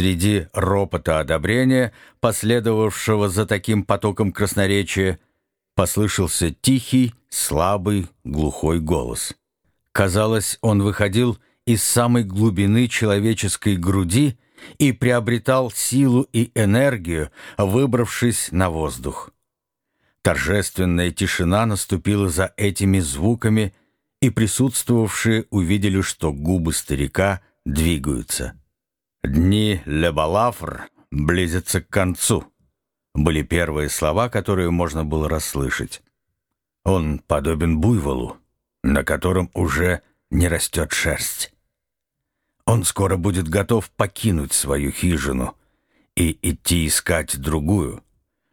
Среди ропота одобрения, последовавшего за таким потоком красноречия, послышался тихий, слабый, глухой голос. Казалось, он выходил из самой глубины человеческой груди и приобретал силу и энергию, выбравшись на воздух. Торжественная тишина наступила за этими звуками, и присутствовавшие увидели, что губы старика двигаются. «Дни Лебалафр близятся к концу», были первые слова, которые можно было расслышать. «Он подобен буйволу, на котором уже не растет шерсть. Он скоро будет готов покинуть свою хижину и идти искать другую,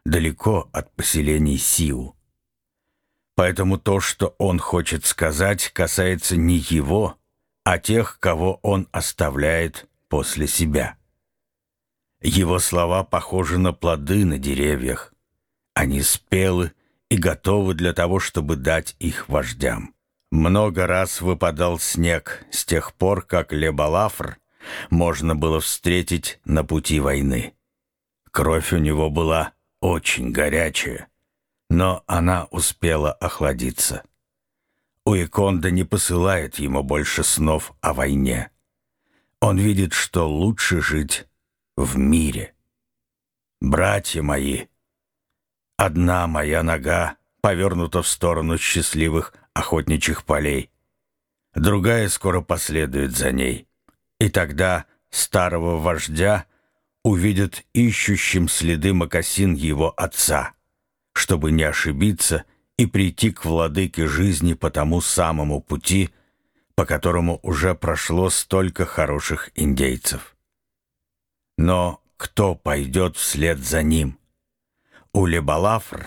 далеко от поселений Сиу. Поэтому то, что он хочет сказать, касается не его, а тех, кого он оставляет после себя. Его слова похожи на плоды на деревьях. Они спелы и готовы для того, чтобы дать их вождям. Много раз выпадал снег с тех пор, как Лебалафр можно было встретить на пути войны. Кровь у него была очень горячая, но она успела охладиться. Уиконда не посылает ему больше снов о войне. Он видит, что лучше жить в мире. Братья мои, одна моя нога повернута в сторону счастливых охотничьих полей. Другая скоро последует за ней. И тогда старого вождя увидят ищущим следы мокасин его отца, чтобы не ошибиться и прийти к владыке жизни по тому самому пути, по которому уже прошло столько хороших индейцев. Но кто пойдет вслед за ним? У Лебалафр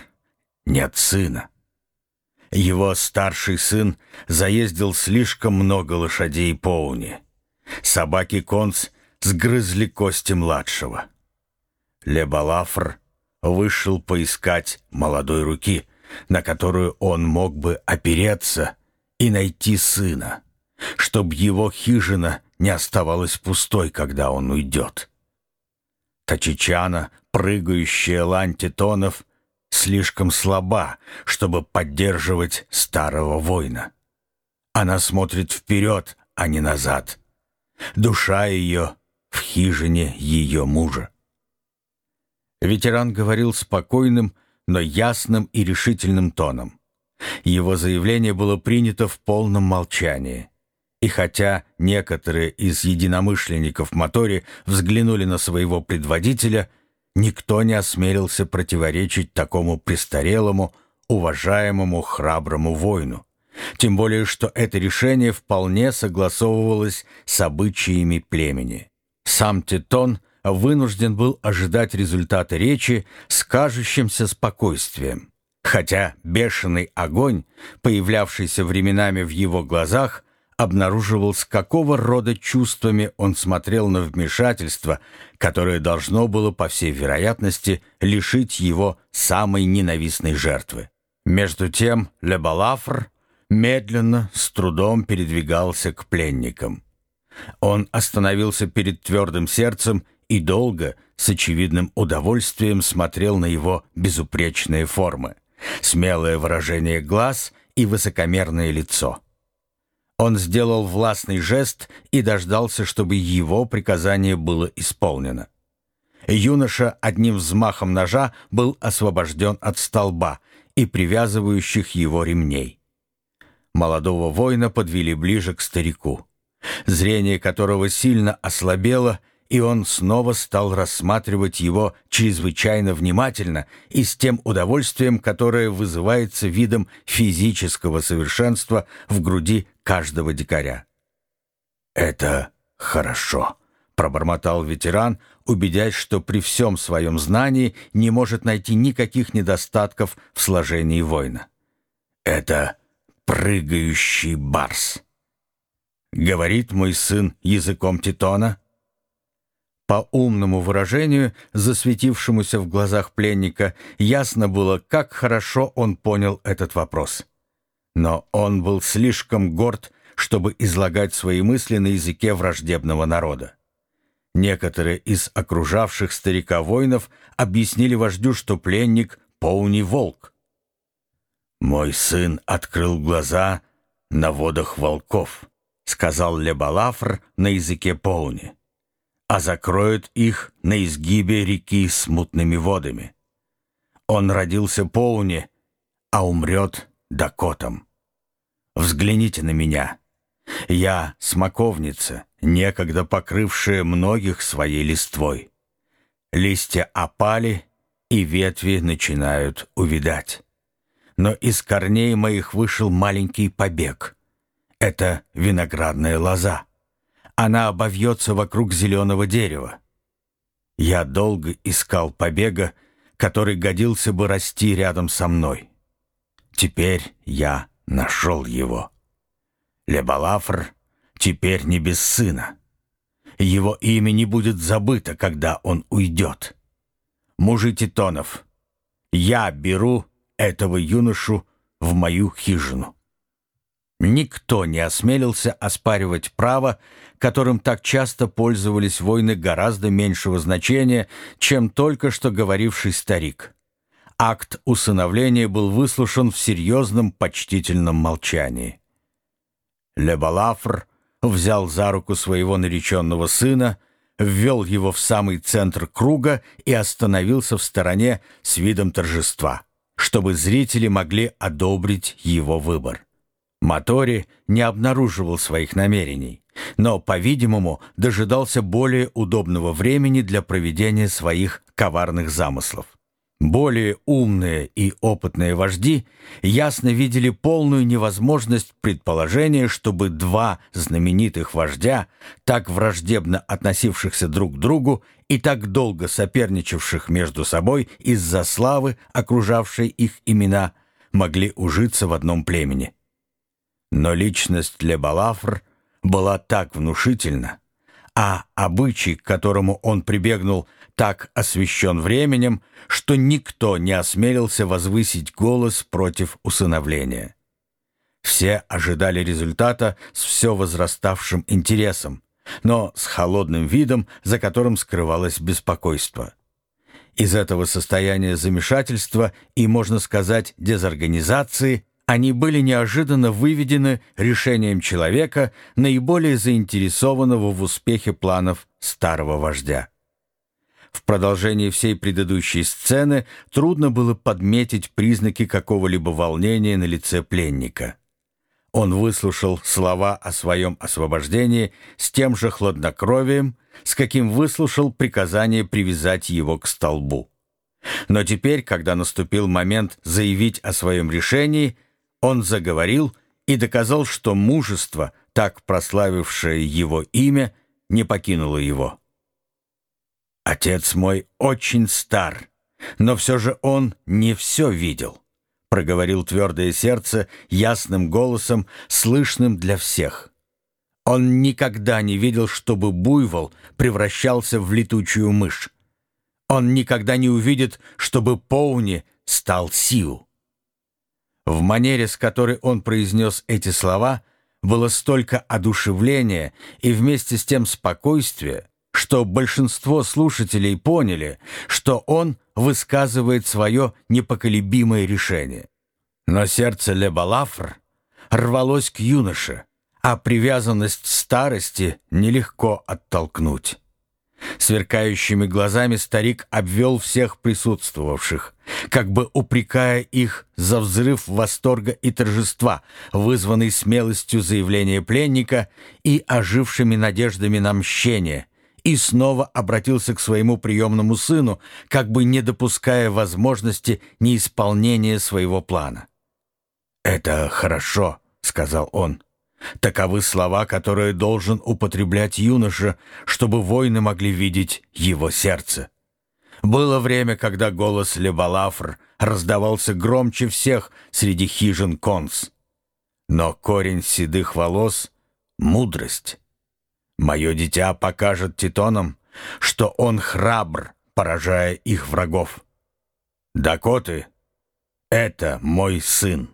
нет сына. Его старший сын заездил слишком много лошадей Поуни. Собаки Конс сгрызли кости младшего. Лебалафр вышел поискать молодой руки, на которую он мог бы опереться и найти сына, чтобы его хижина не оставалась пустой, когда он уйдет. Тачичана, прыгающая лань титонов, слишком слаба, чтобы поддерживать старого воина. Она смотрит вперед, а не назад. Душа ее в хижине ее мужа. Ветеран говорил спокойным, но ясным и решительным тоном. Его заявление было принято в полном молчании. И хотя некоторые из единомышленников Мотори взглянули на своего предводителя – Никто не осмелился противоречить такому престарелому, уважаемому, храброму воину. Тем более, что это решение вполне согласовывалось с обычаями племени. Сам Титон вынужден был ожидать результата речи с кажущимся спокойствием. Хотя бешеный огонь, появлявшийся временами в его глазах, обнаруживал, с какого рода чувствами он смотрел на вмешательство, которое должно было, по всей вероятности, лишить его самой ненавистной жертвы. Между тем Лебалафр медленно, с трудом передвигался к пленникам. Он остановился перед твердым сердцем и долго, с очевидным удовольствием смотрел на его безупречные формы, смелое выражение глаз и высокомерное лицо. Он сделал властный жест и дождался, чтобы его приказание было исполнено. Юноша одним взмахом ножа был освобожден от столба и привязывающих его ремней. Молодого воина подвели ближе к старику, зрение которого сильно ослабело и он снова стал рассматривать его чрезвычайно внимательно и с тем удовольствием, которое вызывается видом физического совершенства в груди каждого дикаря. «Это хорошо», — пробормотал ветеран, убедясь, что при всем своем знании не может найти никаких недостатков в сложении воина. «Это прыгающий барс». «Говорит мой сын языком Титона?» По умному выражению, засветившемуся в глазах пленника, ясно было, как хорошо он понял этот вопрос. Но он был слишком горд, чтобы излагать свои мысли на языке враждебного народа. Некоторые из окружавших старика воинов объяснили вождю, что пленник — Поуни Волк. «Мой сын открыл глаза на водах волков», — сказал Лебалафр на языке Поуни, «а закроет их на изгибе реки с мутными водами. Он родился Поуни, а умрет Дакотом. Взгляните на меня. Я смоковница, некогда покрывшая многих своей листвой. Листья опали, и ветви начинают увидать. Но из корней моих вышел маленький побег. Это виноградная лоза. Она обовьется вокруг зеленого дерева. Я долго искал побега, который годился бы расти рядом со мной. Теперь я нашел его. Лебалафр теперь не без сына. Его имя не будет забыто, когда он уйдет. Мужи Титонов, я беру этого юношу в мою хижину. Никто не осмелился оспаривать право, которым так часто пользовались войны гораздо меньшего значения, чем только что говоривший старик. Акт усыновления был выслушан в серьезном почтительном молчании. Лебалафр взял за руку своего нареченного сына, ввел его в самый центр круга и остановился в стороне с видом торжества, чтобы зрители могли одобрить его выбор. Мотори не обнаруживал своих намерений, но, по-видимому, дожидался более удобного времени для проведения своих коварных замыслов. Более умные и опытные вожди ясно видели полную невозможность предположения, чтобы два знаменитых вождя, так враждебно относившихся друг к другу и так долго соперничавших между собой из-за славы, окружавшей их имена, могли ужиться в одном племени. Но личность Лебалафр была так внушительна, а обычай, к которому он прибегнул, так освещен временем, что никто не осмелился возвысить голос против усыновления. Все ожидали результата с все возраставшим интересом, но с холодным видом, за которым скрывалось беспокойство. Из этого состояния замешательства и, можно сказать, дезорганизации они были неожиданно выведены решением человека, наиболее заинтересованного в успехе планов старого вождя. В продолжении всей предыдущей сцены трудно было подметить признаки какого-либо волнения на лице пленника. Он выслушал слова о своем освобождении с тем же хладнокровием, с каким выслушал приказание привязать его к столбу. Но теперь, когда наступил момент заявить о своем решении – он заговорил и доказал, что мужество, так прославившее его имя, не покинуло его. «Отец мой очень стар, но все же он не все видел», проговорил твердое сердце ясным голосом, слышным для всех. Он никогда не видел, чтобы буйвол превращался в летучую мышь. Он никогда не увидит, чтобы Поуни стал Сиу. В манере, с которой он произнес эти слова, было столько одушевления и вместе с тем спокойствия, что большинство слушателей поняли, что он высказывает свое непоколебимое решение. Но сердце Лебалафр рвалось к юноше, а привязанность старости нелегко оттолкнуть. Сверкающими глазами старик обвел всех присутствовавших, как бы упрекая их за взрыв восторга и торжества, вызванный смелостью заявления пленника и ожившими надеждами на мщение, и снова обратился к своему приемному сыну, как бы не допуская возможности неисполнения своего плана. «Это хорошо», — сказал он. Таковы слова, которые должен употреблять юноша, чтобы воины могли видеть его сердце. Было время, когда голос Лебалафр раздавался громче всех среди хижин Конс. Но корень седых волос — мудрость. Мое дитя покажет титонам, что он храбр, поражая их врагов. Дакоты — это мой сын.